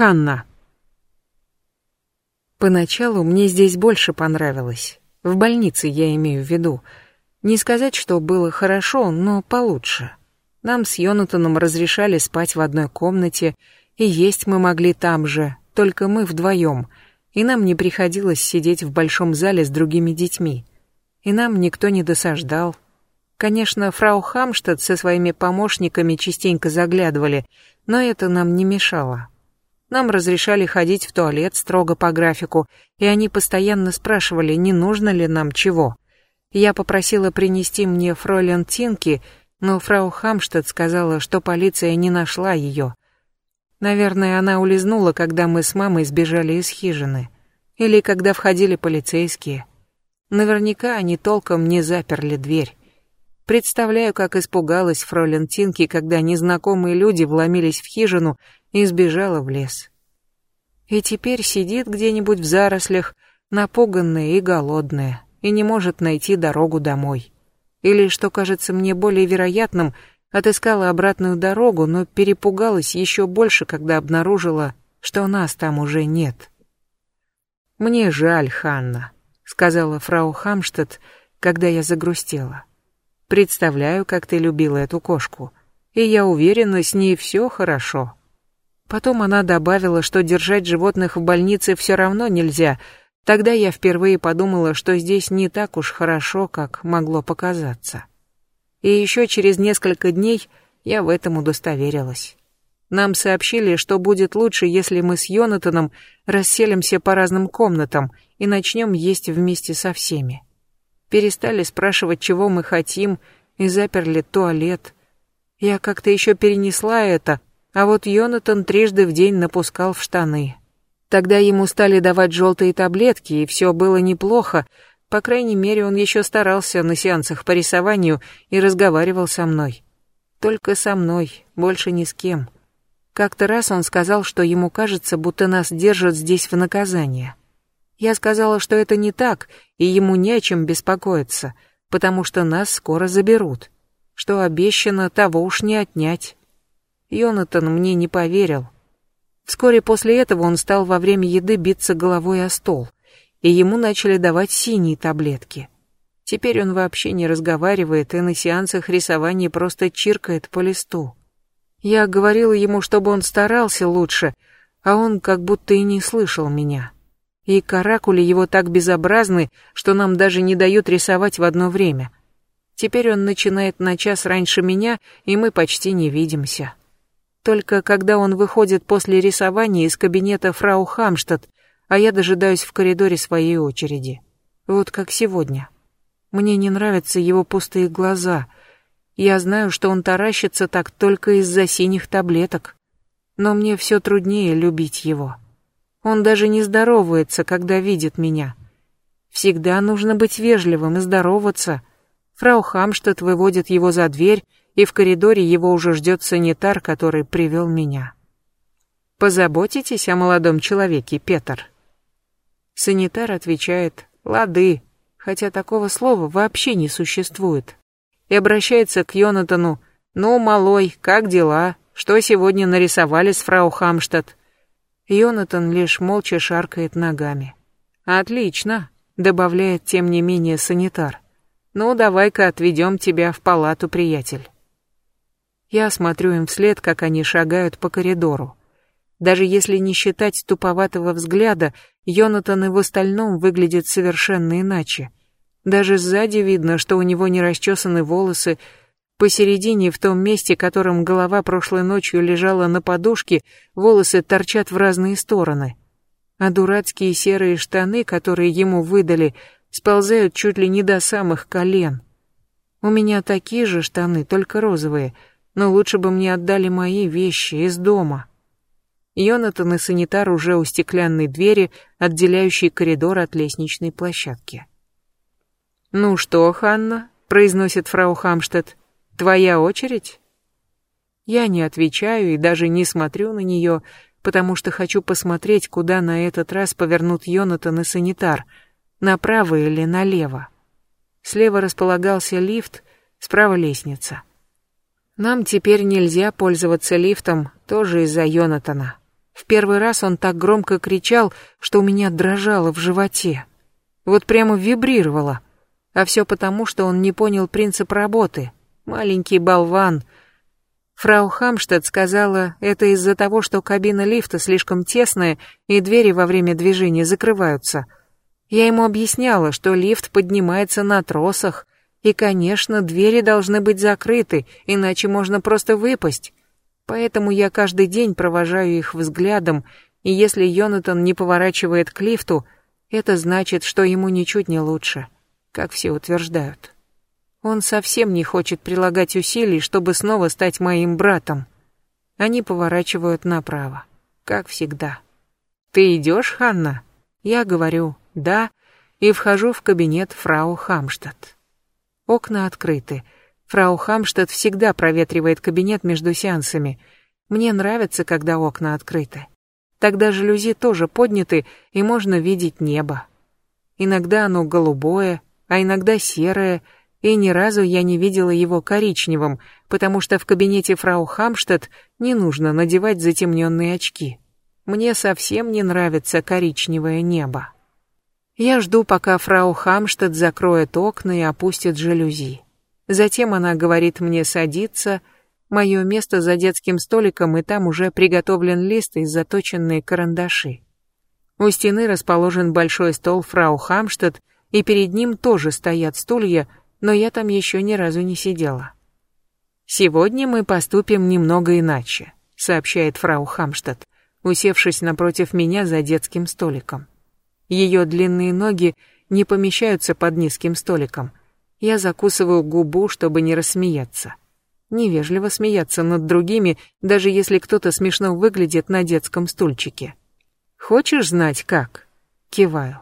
Ханна. Поначалу мне здесь больше понравилось. В больнице я имею в виду. Не сказать, что было хорошо, но получше. Нам с Йонатаном разрешали спать в одной комнате, и есть мы могли там же, только мы вдвоем, и нам не приходилось сидеть в большом зале с другими детьми. И нам никто не досаждал. Конечно, фрау Хамштадт со своими помощниками частенько заглядывали, но это нам не мешало. Нам разрешали ходить в туалет строго по графику, и они постоянно спрашивали, не нужно ли нам чего. Я попросила принести мне фройлен Тинки, но фрау Хамштадт сказала, что полиция не нашла ее. Наверное, она улизнула, когда мы с мамой сбежали из хижины. Или когда входили полицейские. Наверняка они толком не заперли дверь. Представляю, как испугалась фройлен Тинки, когда незнакомые люди вломились в хижину и сбежала в лес. И теперь сидит где-нибудь в зарослях, напуганная и голодная, и не может найти дорогу домой. Или, что кажется мне более вероятным, отыскала обратную дорогу, но перепугалась еще больше, когда обнаружила, что нас там уже нет. «Мне жаль, Ханна», — сказала фрау Хамштадт, когда я загрустела. Представляю, как ты любила эту кошку. И я уверена, с ней все хорошо. Потом она добавила, что держать животных в больнице все равно нельзя. Тогда я впервые подумала, что здесь не так уж хорошо, как могло показаться. И еще через несколько дней я в этом удостоверилась. Нам сообщили, что будет лучше, если мы с Йонатаном расселимся по разным комнатам и начнем есть вместе со всеми перестали спрашивать, чего мы хотим, и заперли туалет. Я как-то еще перенесла это, а вот Йонатан трижды в день напускал в штаны. Тогда ему стали давать желтые таблетки, и все было неплохо, по крайней мере, он еще старался на сеансах по рисованию и разговаривал со мной. Только со мной, больше ни с кем. Как-то раз он сказал, что ему кажется, будто нас держат здесь в наказание. Я сказала, что это не так, и ему не о чем беспокоиться, потому что нас скоро заберут. Что обещано, того уж не отнять. Йонатан мне не поверил. Вскоре после этого он стал во время еды биться головой о стол, и ему начали давать синие таблетки. Теперь он вообще не разговаривает и на сеансах рисования просто чиркает по листу. Я говорила ему, чтобы он старался лучше, а он как будто и не слышал меня и каракули его так безобразны, что нам даже не дают рисовать в одно время. Теперь он начинает на час раньше меня, и мы почти не видимся. Только когда он выходит после рисования из кабинета фрау Хамштадт, а я дожидаюсь в коридоре своей очереди. Вот как сегодня. Мне не нравятся его пустые глаза. Я знаю, что он таращится так только из-за синих таблеток. Но мне все труднее любить его. Он даже не здоровается, когда видит меня. Всегда нужно быть вежливым и здороваться. Фрау Хамштадт выводит его за дверь, и в коридоре его уже ждет санитар, который привел меня. «Позаботитесь о молодом человеке, Петр?» Санитар отвечает «Лады», хотя такого слова вообще не существует, и обращается к Йонатану «Ну, малой, как дела? Что сегодня нарисовали с фрау Хамштадт?» Йонатан лишь молча шаркает ногами. «Отлично», — добавляет тем не менее санитар. «Ну, давай-ка отведем тебя в палату, приятель». Я смотрю им вслед, как они шагают по коридору. Даже если не считать туповатого взгляда, Йонатан и в остальном выглядит совершенно иначе. Даже сзади видно, что у него не расчесаны волосы, Посередине, в том месте, которым голова прошлой ночью лежала на подушке, волосы торчат в разные стороны. А дурацкие серые штаны, которые ему выдали, сползают чуть ли не до самых колен. У меня такие же штаны, только розовые, но лучше бы мне отдали мои вещи из дома. Йонатан и санитар уже у стеклянной двери, отделяющей коридор от лестничной площадки. «Ну что, Ханна?» — произносит фрау Хамштедт. Твоя очередь? Я не отвечаю и даже не смотрю на нее, потому что хочу посмотреть, куда на этот раз повернут Йонатан и санитар, направо или налево. Слева располагался лифт, справа лестница. Нам теперь нельзя пользоваться лифтом, тоже из-за Йонатана. В первый раз он так громко кричал, что у меня дрожало в животе. Вот прямо вибрировало. А все потому, что он не понял принцип работы. Маленький болван. Фрау Хамштадт сказала, это из-за того, что кабина лифта слишком тесная и двери во время движения закрываются. Я ему объясняла, что лифт поднимается на тросах, и, конечно, двери должны быть закрыты, иначе можно просто выпасть. Поэтому я каждый день провожаю их взглядом, и если Йонатан не поворачивает к лифту, это значит, что ему ничуть не лучше, как все утверждают. Он совсем не хочет прилагать усилий, чтобы снова стать моим братом. Они поворачивают направо, как всегда. «Ты идешь, Ханна?» Я говорю «да» и вхожу в кабинет фрау Хамштадт. Окна открыты. Фрау Хамштадт всегда проветривает кабинет между сеансами. Мне нравится, когда окна открыты. Тогда жалюзи тоже подняты, и можно видеть небо. Иногда оно голубое, а иногда серое, и ни разу я не видела его коричневым, потому что в кабинете фрау Хамштадт не нужно надевать затемненные очки. Мне совсем не нравится коричневое небо. Я жду, пока фрау Хамштадт закроет окна и опустит жалюзи. Затем она говорит мне садиться, мое место за детским столиком, и там уже приготовлен лист и заточенные карандаши. У стены расположен большой стол фрау Хамштадт, и перед ним тоже стоят стулья, но я там еще ни разу не сидела. «Сегодня мы поступим немного иначе», — сообщает фрау Хамштадт, усевшись напротив меня за детским столиком. Ее длинные ноги не помещаются под низким столиком. Я закусываю губу, чтобы не рассмеяться. Невежливо смеяться над другими, даже если кто-то смешно выглядит на детском стульчике. Хочешь знать как? Киваю.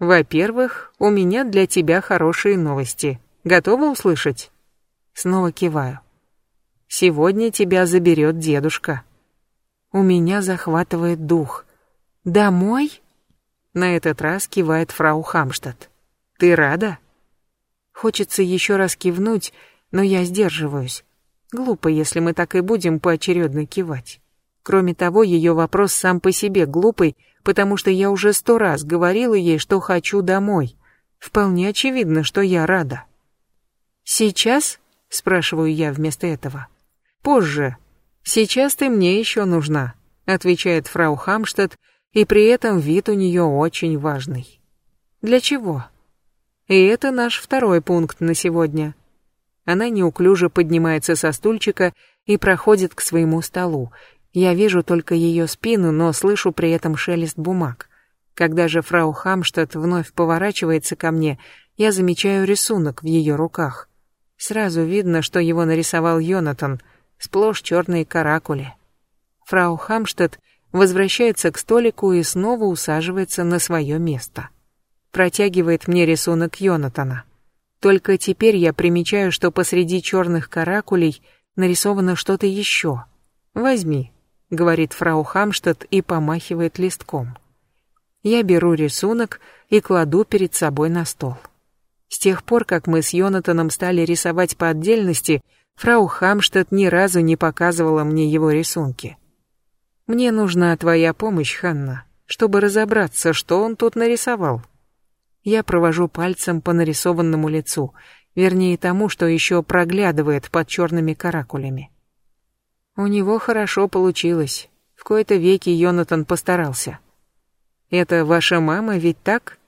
Во-первых, у меня для тебя хорошие новости. Готова услышать? Снова киваю. Сегодня тебя заберет дедушка. У меня захватывает дух. Домой? На этот раз кивает фрау Хамштадт. Ты рада? Хочется еще раз кивнуть, но я сдерживаюсь. Глупо, если мы так и будем поочередно кивать. Кроме того, ее вопрос сам по себе глупый, потому что я уже сто раз говорила ей, что хочу домой. Вполне очевидно, что я рада. «Сейчас?» — спрашиваю я вместо этого. «Позже. Сейчас ты мне еще нужна», — отвечает фрау Хамштадт, и при этом вид у нее очень важный. Для чего? И это наш второй пункт на сегодня. Она неуклюже поднимается со стульчика и проходит к своему столу. Я вижу только ее спину, но слышу при этом шелест бумаг. Когда же фрау Хамштадт вновь поворачивается ко мне, я замечаю рисунок в ее руках. Сразу видно, что его нарисовал Йонатан, сплошь черные каракули. Фрау Хамштадт возвращается к столику и снова усаживается на свое место. Протягивает мне рисунок Йонатана. Только теперь я примечаю, что посреди черных каракулей нарисовано что-то еще. «Возьми», — говорит фрау Хамштадт и помахивает листком. Я беру рисунок и кладу перед собой на стол. С тех пор, как мы с Йонатаном стали рисовать по отдельности, фрау Хамштадт ни разу не показывала мне его рисунки. Мне нужна твоя помощь, Ханна, чтобы разобраться, что он тут нарисовал. Я провожу пальцем по нарисованному лицу, вернее тому, что еще проглядывает под черными каракулями. У него хорошо получилось. В кои-то веки Йонатан постарался. Это ваша мама, ведь так?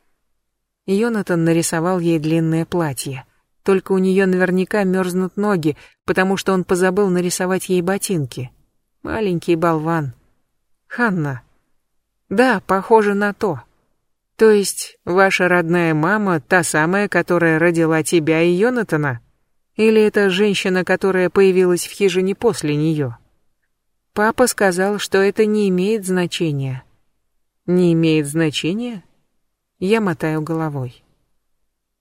Йонатан нарисовал ей длинное платье. Только у нее наверняка мерзнут ноги, потому что он позабыл нарисовать ей ботинки. Маленький болван. Ханна. Да, похоже на то. То есть, ваша родная мама та самая, которая родила тебя и Йонатана? Или это женщина, которая появилась в хижине после нее? Папа сказал, что это не имеет значения. Не имеет значения? Я мотаю головой.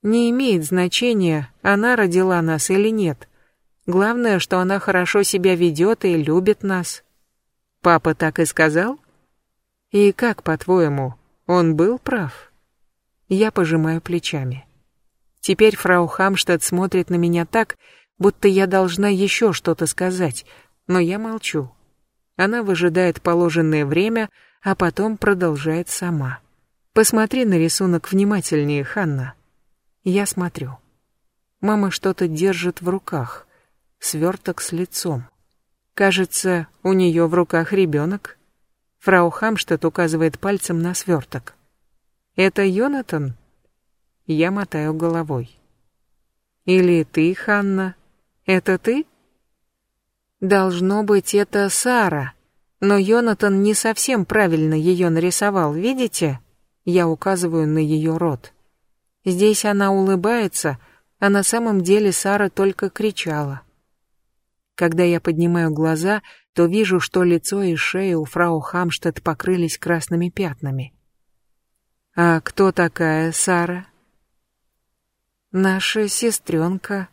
Не имеет значения, она родила нас или нет. Главное, что она хорошо себя ведет и любит нас. Папа так и сказал? И как, по-твоему, он был прав? Я пожимаю плечами. Теперь фрау Хамштадт смотрит на меня так, будто я должна еще что-то сказать, но я молчу. Она выжидает положенное время, а потом продолжает сама. Посмотри на рисунок внимательнее, Ханна. Я смотрю. Мама что-то держит в руках. Сверток с лицом. Кажется, у нее в руках ребенок. Фрау Хамштадт указывает пальцем на сверток. «Это Йонатан?» Я мотаю головой. «Или ты, Ханна? Это ты?» «Должно быть, это Сара. Но Йонатан не совсем правильно ее нарисовал, видите?» Я указываю на ее рот. Здесь она улыбается, а на самом деле Сара только кричала. Когда я поднимаю глаза, то вижу, что лицо и шея у фрау Хамштадт покрылись красными пятнами. «А кто такая Сара?» «Наша сестренка».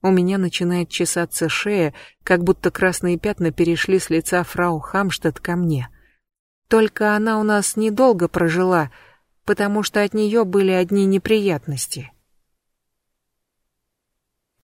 У меня начинает чесаться шея, как будто красные пятна перешли с лица фрау Хамштадт ко мне. Только она у нас недолго прожила, потому что от нее были одни неприятности.